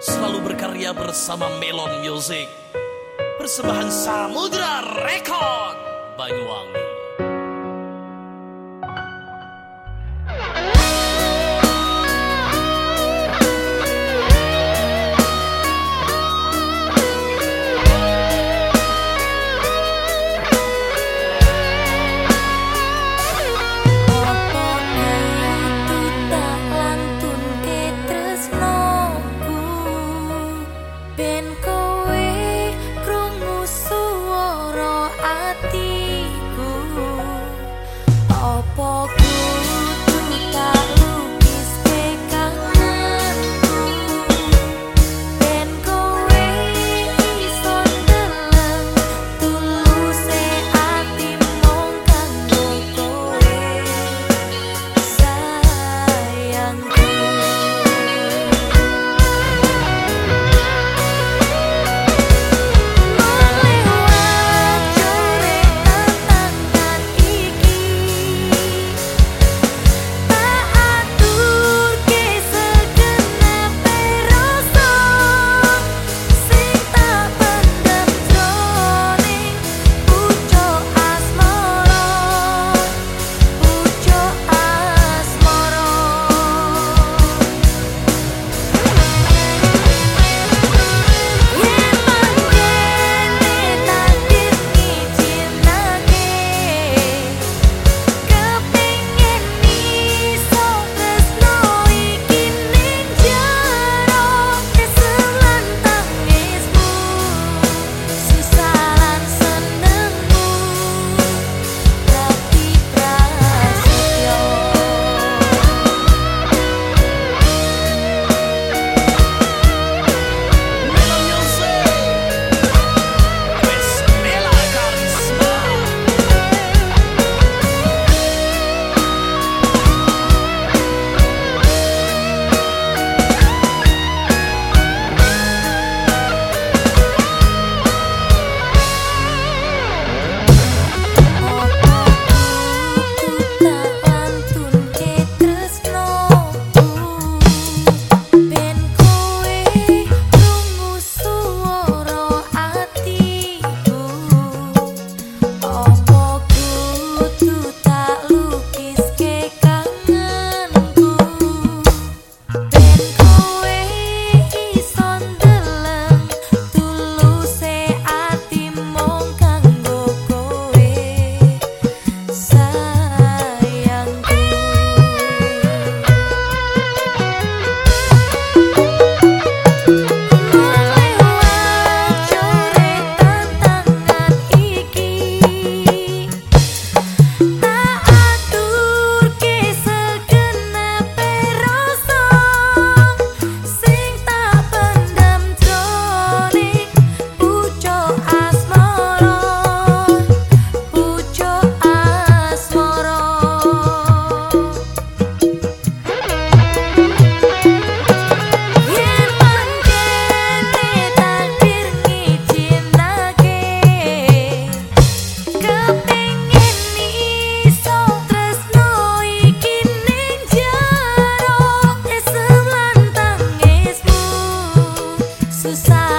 Selalu berkarya bersama Melon Music. Persembahan Samudra Record Banyuwangi susah